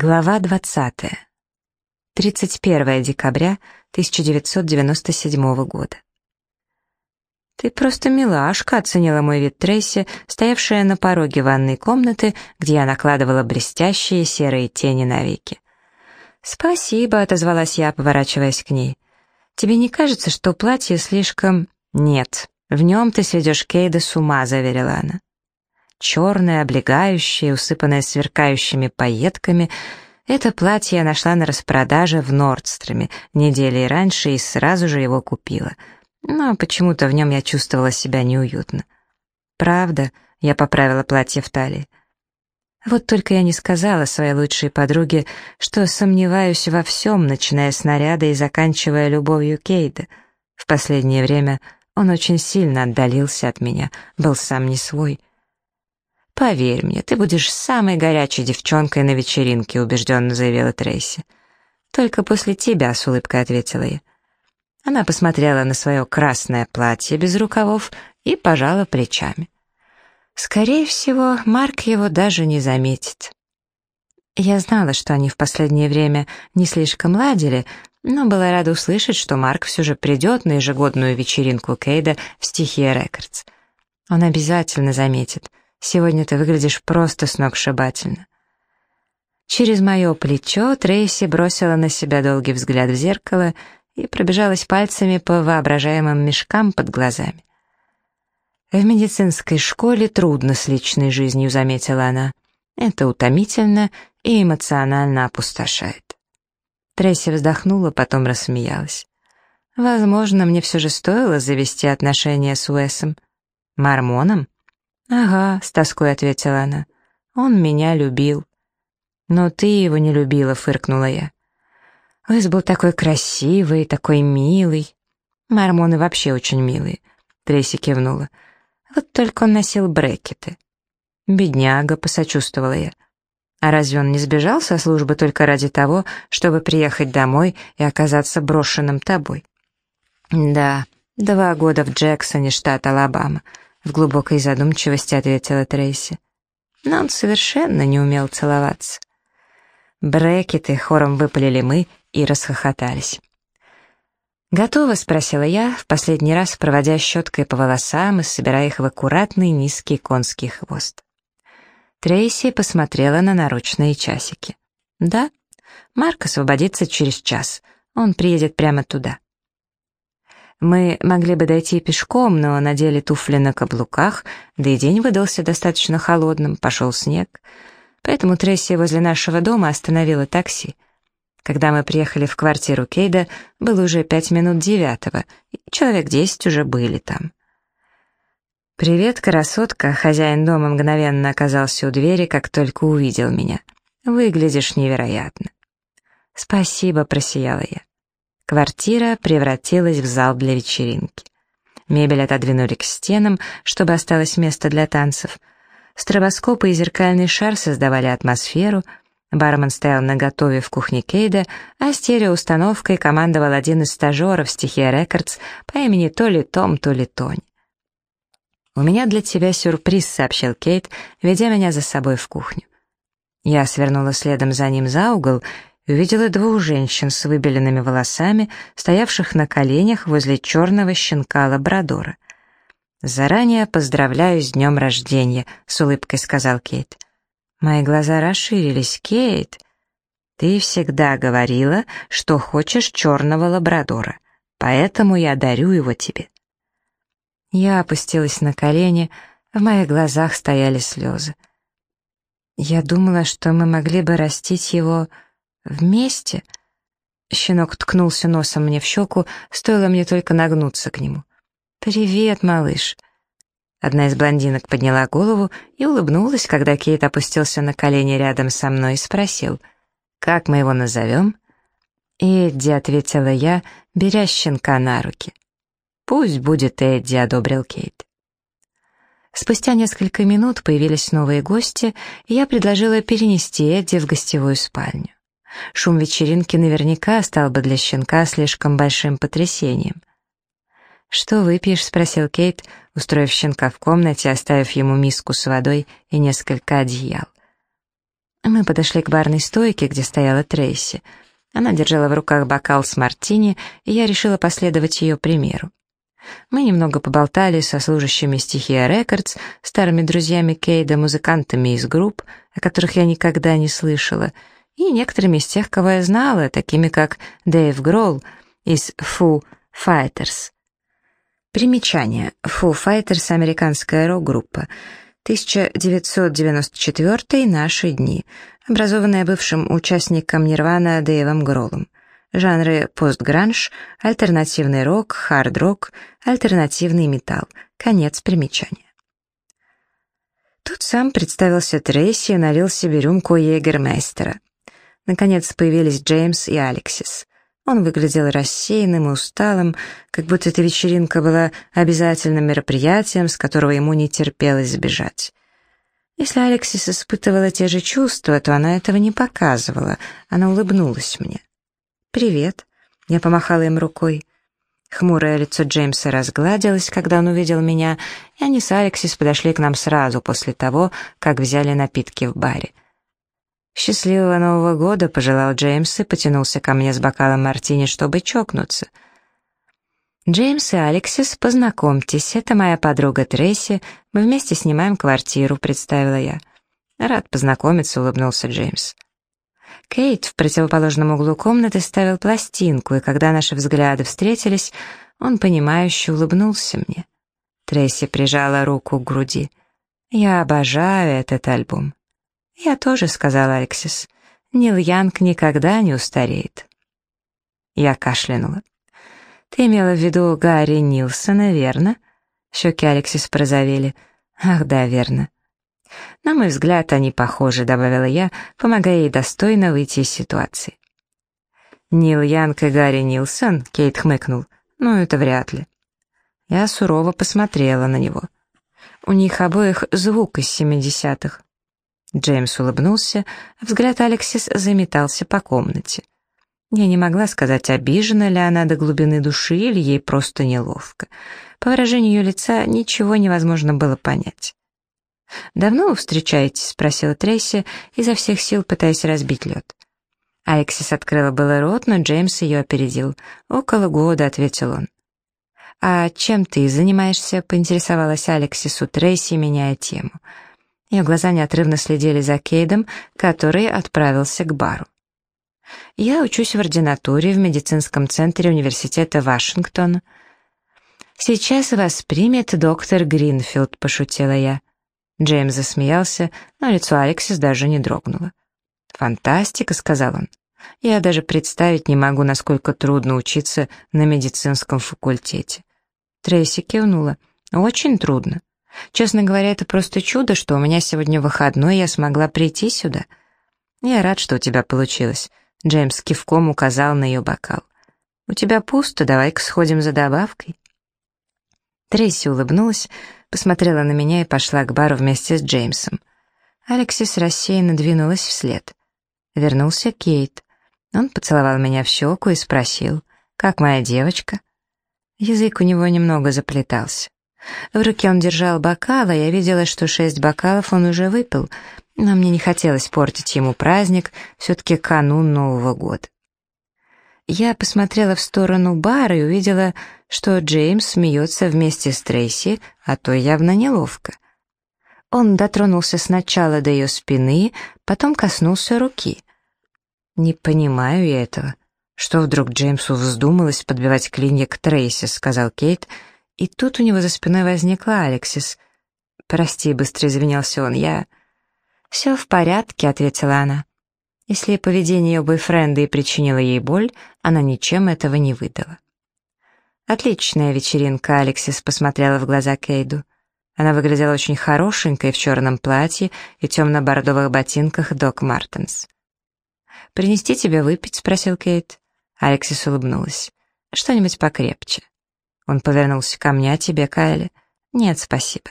Глава 20. 31 декабря 1997 года. «Ты просто милашка», — оценила мой вид Трейси, стоявшая на пороге ванной комнаты, где я накладывала блестящие серые тени на веки. «Спасибо», — отозвалась я, поворачиваясь к ней. «Тебе не кажется, что платье слишком...» «Нет, в нем ты сведешь Кейда с ума», — заверила она черное, облегающее, усыпанное сверкающими пайетками. Это платье я нашла на распродаже в Нордстроме недели раньше и сразу же его купила. Но почему-то в нем я чувствовала себя неуютно. Правда, я поправила платье в талии. Вот только я не сказала своей лучшей подруге, что сомневаюсь во всем, начиная с наряда и заканчивая любовью Кейда. В последнее время он очень сильно отдалился от меня, был сам не свой — «Поверь мне, ты будешь самой горячей девчонкой на вечеринке», — убежденно заявила Трейси. «Только после тебя», — с улыбкой ответила я. Она посмотрела на свое красное платье без рукавов и пожала плечами. Скорее всего, Марк его даже не заметит. Я знала, что они в последнее время не слишком ладили, но была рада услышать, что Марк все же придет на ежегодную вечеринку Кейда в стихия Рекордс. Он обязательно заметит. Сегодня ты выглядишь просто сногсшибательно». Через мое плечо Трейси бросила на себя долгий взгляд в зеркало и пробежалась пальцами по воображаемым мешкам под глазами. «В медицинской школе трудно с личной жизнью», — заметила она. «Это утомительно и эмоционально опустошает». Трейси вздохнула, потом рассмеялась. «Возможно, мне все же стоило завести отношения с Уэсом. Мормоном?» «Ага», — с тоской ответила она. «Он меня любил». «Но ты его не любила», — фыркнула я. «Уэс был такой красивый, такой милый». «Мормоны вообще очень милые», — Трейси кивнула. «Вот только он носил брекеты». «Бедняга», — посочувствовала я. «А разве он не сбежал со службы только ради того, чтобы приехать домой и оказаться брошенным тобой?» «Да, два года в Джексоне, штат Алабама», в глубокой задумчивости ответила Трейси. Но он совершенно не умел целоваться. Брекеты хором выпалили мы и расхохотались. «Готово?» — спросила я, в последний раз проводя щеткой по волосам и собирая их в аккуратный низкий конский хвост. Трейси посмотрела на наручные часики. «Да, Марк освободится через час. Он приедет прямо туда». Мы могли бы дойти пешком, но надели туфли на каблуках, да и день выдался достаточно холодным, пошел снег. Поэтому Тресси возле нашего дома остановила такси. Когда мы приехали в квартиру Кейда, было уже пять минут девятого, и человек десять уже были там. «Привет, красотка!» Хозяин дома мгновенно оказался у двери, как только увидел меня. «Выглядишь невероятно». «Спасибо», — просияла я. Квартира превратилась в зал для вечеринки. Мебель отодвинули к стенам, чтобы осталось место для танцев. Стробоскопы и зеркальный шар создавали атмосферу. Бармен стоял наготове в кухне Кейда, а стереоустановкой командовал один из стажеров стихия Рекордс по имени то ли Том, то ли Тонь. «У меня для тебя сюрприз», — сообщил Кейт, ведя меня за собой в кухню. Я свернула следом за ним за угол увидела двух женщин с выбеленными волосами, стоявших на коленях возле черного щенка лабрадора. «Заранее поздравляю с днем рождения», — с улыбкой сказал Кейт. Мои глаза расширились. «Кейт, ты всегда говорила, что хочешь черного лабрадора, поэтому я дарю его тебе». Я опустилась на колени, в моих глазах стояли слезы. Я думала, что мы могли бы растить его «Вместе?» Щенок ткнулся носом мне в щеку, стоило мне только нагнуться к нему. «Привет, малыш!» Одна из блондинок подняла голову и улыбнулась, когда Кейт опустился на колени рядом со мной и спросил, «Как мы его назовем?» «Эдди», — ответила я, беря щенка на руки. «Пусть будет Эдди», — одобрил Кейт. Спустя несколько минут появились новые гости, и я предложила перенести Эдди в гостевую спальню. Шум вечеринки наверняка стал бы для щенка слишком большим потрясением. «Что выпьешь?» — спросил Кейт, устроив щенка в комнате, оставив ему миску с водой и несколько одеял. Мы подошли к барной стойке, где стояла Трейси. Она держала в руках бокал с мартини, и я решила последовать ее примеру. Мы немного поболтали со служащими Стихия Records, старыми друзьями Кейда, музыкантами из групп, о которых я никогда не слышала, и некоторыми из тех, кого я знала, такими как Дэйв Гролл из Foo Fighters. Примечание. Foo Fighters — американская рок-группа. 1994 наши дни, образованная бывшим участником Нирвана Дэйвом Гроллом. Жанры постгранж, альтернативный рок, хард-рок, альтернативный металл. Конец примечания. Тут сам представился Трейси и налил себе рюмку егермейстера. Наконец появились Джеймс и Алексис. Он выглядел рассеянным и усталым, как будто эта вечеринка была обязательным мероприятием, с которого ему не терпелось сбежать. Если Алексис испытывала те же чувства, то она этого не показывала, она улыбнулась мне. «Привет». Я помахала им рукой. Хмурое лицо Джеймса разгладилось, когда он увидел меня, и они с Алексис подошли к нам сразу после того, как взяли напитки в баре. «Счастливого Нового года!» — пожелал Джеймс и потянулся ко мне с бокалом мартини, чтобы чокнуться. «Джеймс и Алексис, познакомьтесь, это моя подруга Трейси, мы вместе снимаем квартиру», — представила я. «Рад познакомиться», — улыбнулся Джеймс. Кейт в противоположном углу комнаты ставил пластинку, и когда наши взгляды встретились, он, понимающе улыбнулся мне. Трейси прижала руку к груди. «Я обожаю этот альбом». «Я тоже», — сказал Алексис. «Нил Янг никогда не устареет». Я кашлянула. «Ты имела в виду Гарри Нилсона, верно?» Щеки Алексис прозовели. «Ах, да, верно. «На мой взгляд, они похожи», — добавила я, помогая ей достойно выйти из ситуации. «Нил Янг и Гарри Нилсон?» — Кейт хмыкнул. «Ну, это вряд ли». Я сурово посмотрела на него. У них обоих звук из семидесятых. Джеймс улыбнулся, а взгляд Алексис заметался по комнате. Я не могла сказать, обижена ли она до глубины души или ей просто неловко. По выражению ее лица ничего невозможно было понять. «Давно вы встречаетесь?» — спросила Трейси, изо всех сил пытаясь разбить лед. Алексис открыла было рот, но Джеймс ее опередил. «Около года», — ответил он. «А чем ты занимаешься?» — поинтересовалась Алексис у Трейси, меняя тему. Ее глаза неотрывно следили за Кейдом, который отправился к бару. «Я учусь в ординатуре в медицинском центре университета Вашингтона». «Сейчас вас примет доктор Гринфилд», — пошутила я. Джеймс засмеялся, но лицо Алексис даже не дрогнуло. «Фантастика», — сказал он. «Я даже представить не могу, насколько трудно учиться на медицинском факультете». Трейси кивнула. «Очень трудно. Честно говоря, это просто чудо, что у меня сегодня выходной, и я смогла прийти сюда. Я рад, что у тебя получилось». Джеймс кивком указал на ее бокал. «У тебя пусто, давай-ка сходим за добавкой». Трейси улыбнулась, посмотрела на меня и пошла к бару вместе с Джеймсом. Алексис рассеянно двинулась вслед. Вернулся Кейт. Он поцеловал меня в щеку и спросил, «Как моя девочка?» Язык у него немного заплетался. В руке он держал бокал, а я видела, что шесть бокалов он уже выпил, но мне не хотелось портить ему праздник, все-таки канун Нового года. Я посмотрела в сторону бара и увидела, что Джеймс смеется вместе с Трейси, а то явно неловко. Он дотронулся сначала до ее спины, потом коснулся руки. «Не понимаю я этого. Что вдруг Джеймсу вздумалось подбивать клинья к Трейси?» — сказал Кейт, и тут у него за спиной возникла Алексис. «Прости», — быстро извинялся он, — «я...» «Все в порядке», — ответила она. Если поведение ее бойфренда и причинило ей боль, она ничем этого не выдала. «Отличная вечеринка», — Алексис посмотрела в глаза Кейду. Она выглядела очень хорошенькой в черном платье и темно-бордовых ботинках Док Мартенс. «Принести тебе выпить?» — спросил Кейт. Алексис улыбнулась. «Что-нибудь покрепче». Он повернулся ко мне, а тебе, Кайли? «Нет, спасибо».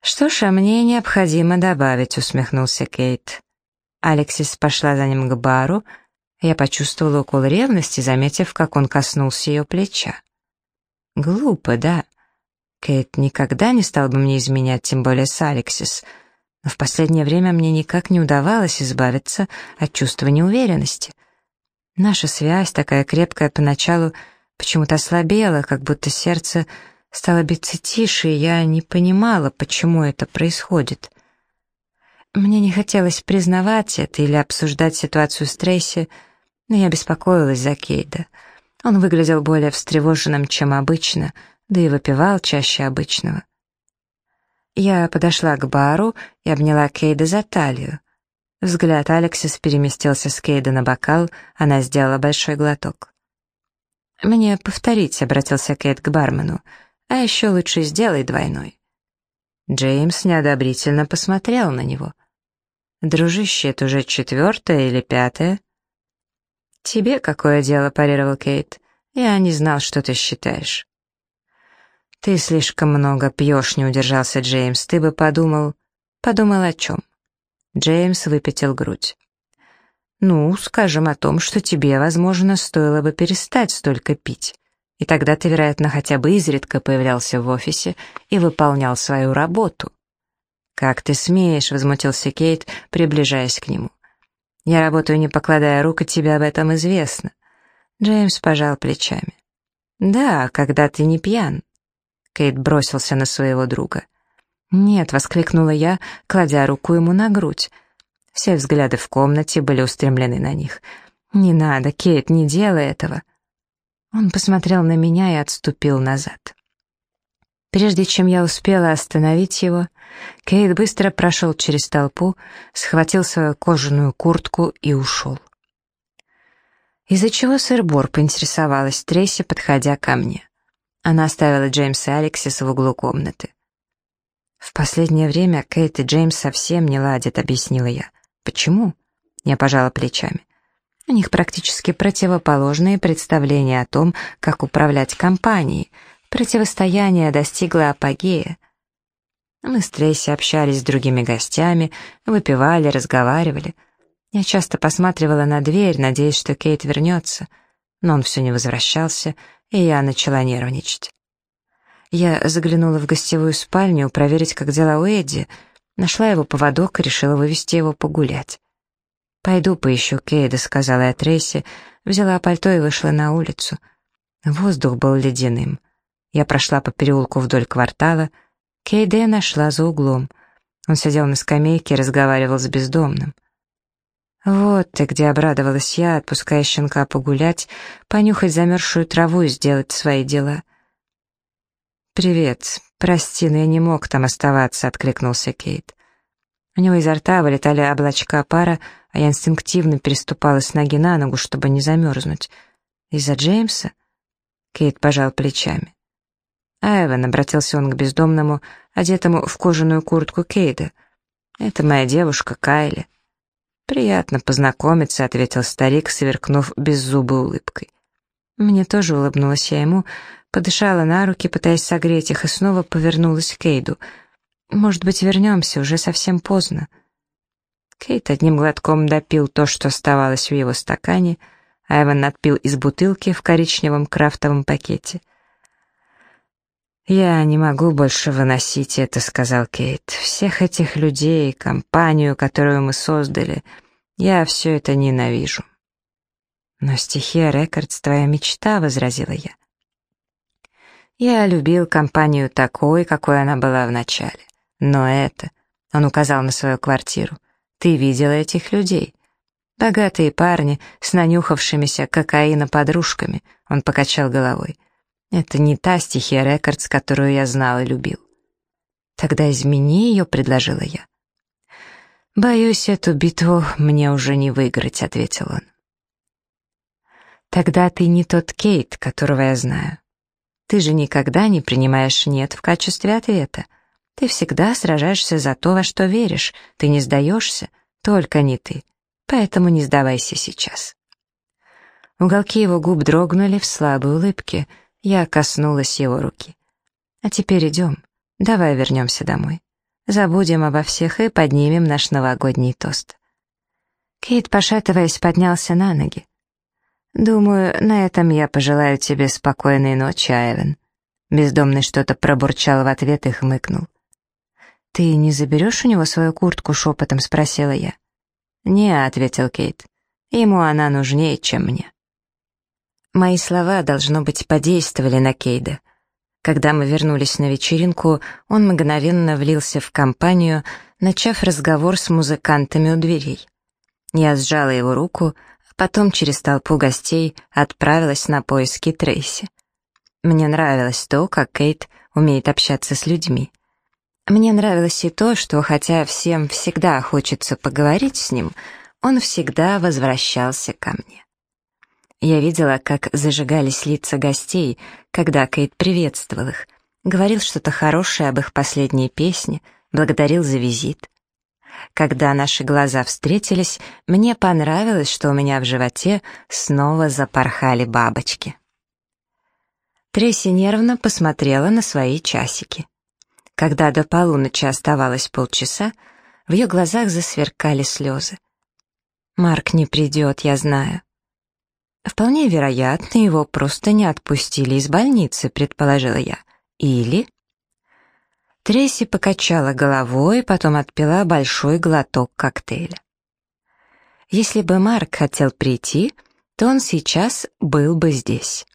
«Что ж, а мне необходимо добавить», — усмехнулся Кейт. Алексис пошла за ним к бару. Я почувствовала укол ревности, заметив, как он коснулся ее плеча. Глупо, да? Кейт никогда не стал бы мне изменять, тем более с Алексис. Но в последнее время мне никак не удавалось избавиться от чувства неуверенности. Наша связь, такая крепкая поначалу, почему-то ослабела, как будто сердце стало биться тише, и я не понимала, почему это происходит. Мне не хотелось признавать это или обсуждать ситуацию с Трейси, но я беспокоилась за Кейда. Он выглядел более встревоженным, чем обычно, да и выпивал чаще обычного. Я подошла к бару и обняла Кейда за талию. Взгляд Алексис переместился с Кейда на бокал, она сделала большой глоток. «Мне повторить», — обратился Кейт к бармену, «а еще лучше сделай двойной». Джеймс неодобрительно посмотрел на него. «Дружище, это уже четвертое или пятое?» «Тебе какое дело?» — парировал Кейт. «Я не знал, что ты считаешь». «Ты слишком много пьешь», — не удержался Джеймс. «Ты бы подумал...» «Подумал о чем?» Джеймс выпятил грудь. «Ну, скажем о том, что тебе, возможно, стоило бы перестать столько пить. И тогда ты, вероятно, хотя бы изредка появлялся в офисе и выполнял свою работу». «Как ты смеешь?» — возмутился Кейт, приближаясь к нему. Я работаю, не покладая рук, и тебе об этом известно». Джеймс пожал плечами. «Да, когда ты не пьян». Кейт бросился на своего друга. «Нет», — воскликнула я, кладя руку ему на грудь. Все взгляды в комнате были устремлены на них. «Не надо, Кейт, не делай этого». Он посмотрел на меня и отступил назад. Прежде чем я успела остановить его, Кейт быстро прошел через толпу, схватил свою кожаную куртку и ушел. Из-за чего сыр-бор поинтересовалась Трейси, подходя ко мне. Она оставила Джеймса и Алексис в углу комнаты. «В последнее время Кейт и Джеймс совсем не ладят», — объяснила я. «Почему?» — я пожала плечами. У них практически противоположные представления о том, как управлять компанией. Противостояние достигло апогея. Мы с Трейси общались с другими гостями, выпивали, разговаривали. Я часто посматривала на дверь, надеясь, что Кейт вернется, но он все не возвращался, и я начала нервничать. Я заглянула в гостевую спальню проверить, как дела у Эдди, нашла его поводок и решила вывести его погулять. «Пойду поищу Кейда», — сказала я Трейси, взяла пальто и вышла на улицу. Воздух был ледяным. Я прошла по переулку вдоль квартала — Кейда я нашла за углом. Он сидел на скамейке и разговаривал с бездомным. «Вот ты где!» — обрадовалась я, отпуская щенка погулять, понюхать замерзшую траву и сделать свои дела. «Привет. Прости, но я не мог там оставаться», — откликнулся Кейт. У него изо рта вылетали облачка пара, а я инстинктивно переступала с ноги на ногу, чтобы не замерзнуть. «Из-за Джеймса?» Кейт пожал плечами. «Айвен», — обратился он к бездомному, одетому в кожаную куртку Кейда. «Это моя девушка Кайли». «Приятно познакомиться», — ответил старик, сверкнув беззубой улыбкой. Мне тоже улыбнулась я ему, подышала на руки, пытаясь согреть их, и снова повернулась к Кейду. «Может быть, вернемся, уже совсем поздно». Кейт одним глотком допил то, что оставалось в его стакане, Айван отпил из бутылки в коричневом крафтовом пакете — «Я не могу больше выносить это», — сказал Кейт. «Всех этих людей, компанию, которую мы создали, я все это ненавижу». «Но стихия Рекордс — твоя мечта», — возразила я. «Я любил компанию такой, какой она была в начале. Но это...» — он указал на свою квартиру. «Ты видела этих людей?» «Богатые парни с нанюхавшимися кокаина подружками», — он покачал головой. Это не та стихия Рекордс, которую я знал и любил. Тогда измени ее, предложила я. «Боюсь, эту битву мне уже не выиграть», — ответил он. «Тогда ты не тот Кейт, которого я знаю. Ты же никогда не принимаешь «нет» в качестве ответа. Ты всегда сражаешься за то, во что веришь. Ты не сдаешься, только не ты. Поэтому не сдавайся сейчас». Уголки его губ дрогнули в слабой улыбке — я коснулась его руки. «А теперь идем. Давай вернемся домой. Забудем обо всех и поднимем наш новогодний тост». Кейт, пошатываясь, поднялся на ноги. «Думаю, на этом я пожелаю тебе спокойной ночи, Айвен». Бездомный что-то пробурчал в ответ и хмыкнул. «Ты не заберешь у него свою куртку?» — шепотом спросила я. «Не», — ответил Кейт. «Ему она нужнее, чем мне». Мои слова, должно быть, подействовали на Кейда. Когда мы вернулись на вечеринку, он мгновенно влился в компанию, начав разговор с музыкантами у дверей. Я сжала его руку, потом через толпу гостей отправилась на поиски Трейси. Мне нравилось то, как Кейт умеет общаться с людьми. Мне нравилось и то, что, хотя всем всегда хочется поговорить с ним, он всегда возвращался ко мне. Я видела, как зажигались лица гостей, когда Кейт приветствовал их, говорил что-то хорошее об их последней песне, благодарил за визит. Когда наши глаза встретились, мне понравилось, что у меня в животе снова запорхали бабочки. Тресси нервно посмотрела на свои часики. Когда до полуночи оставалось полчаса, в ее глазах засверкали слезы. «Марк не придет, я знаю». «Вполне вероятно, его просто не отпустили из больницы», — предположила я. «Или...» Тресси покачала головой, потом отпила большой глоток коктейля. «Если бы Марк хотел прийти, то он сейчас был бы здесь».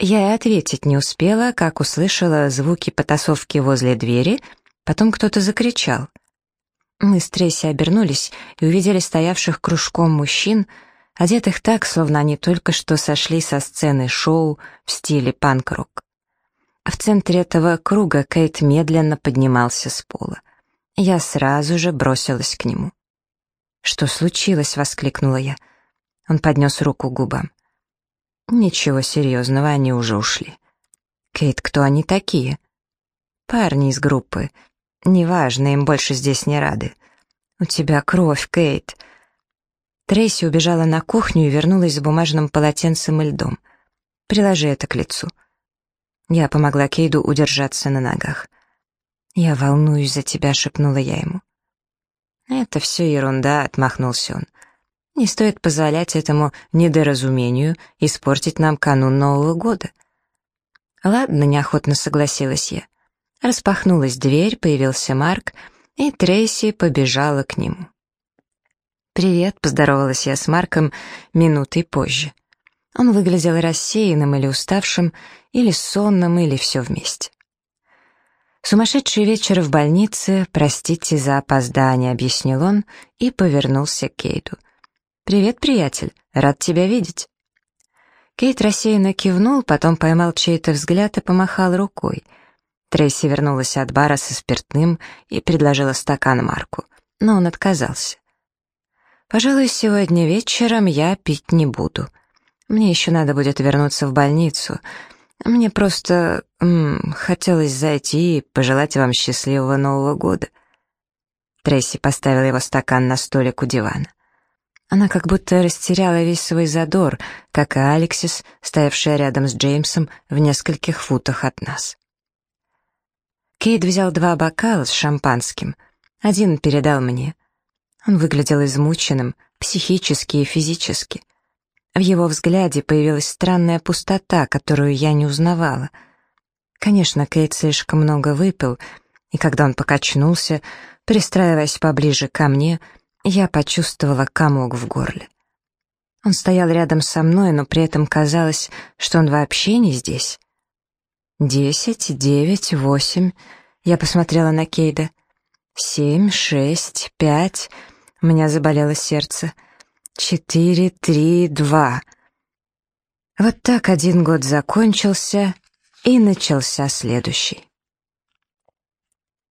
Я и ответить не успела, как услышала звуки потасовки возле двери, потом кто-то закричал. Мы с Тресси обернулись и увидели стоявших кружком мужчин, одетых так, словно они только что сошли со сцены шоу в стиле панк-рок. В центре этого круга Кейт медленно поднимался с пола. Я сразу же бросилась к нему. «Что случилось?» — воскликнула я. Он поднес руку к губам. Ничего серьезного, они уже ушли. Кейт, кто они такие? Парни из группы. Неважно, им больше здесь не рады. У тебя кровь, Кейт. Трейси убежала на кухню и вернулась с бумажным полотенцем и льдом. Приложи это к лицу. Я помогла Кейду удержаться на ногах. «Я волнуюсь за тебя», — шепнула я ему. «Это все ерунда», — отмахнулся он. Не стоит позволять этому недоразумению испортить нам канун Нового года. Ладно, неохотно согласилась я. Распахнулась дверь, появился Марк, и Трейси побежала к нему. «Привет», — поздоровалась я с Марком минутой позже. Он выглядел рассеянным или уставшим, или сонным, или все вместе. «Сумасшедший вечер в больнице, простите за опоздание», — объяснил он и повернулся к Кейду. «Привет, приятель, рад тебя видеть». Кейт рассеянно кивнул, потом поймал чей-то взгляд и помахал рукой. Трейси вернулась от бара со спиртным и предложила стакан Марку, но он отказался. «Пожалуй, сегодня вечером я пить не буду. Мне еще надо будет вернуться в больницу. Мне просто м -м, хотелось зайти и пожелать вам счастливого Нового года». Трейси поставила его стакан на столик у дивана. Она как будто растеряла весь свой задор, как и Алексис, стоявшая рядом с Джеймсом в нескольких футах от нас. Кейт взял два бокала с шампанским. Один передал мне. Он выглядел измученным, психически и физически. В его взгляде появилась странная пустота, которую я не узнавала. Конечно, Кейт слишком много выпил, и когда он покачнулся, пристраиваясь поближе ко мне — я почувствовала комок в горле. Он стоял рядом со мной, но при этом казалось, что он вообще не здесь. Десять, девять, восемь. Я посмотрела на Кейда. Семь, шесть, пять. У меня заболело сердце. Четыре, три, два. Вот так один год закончился, и начался следующий.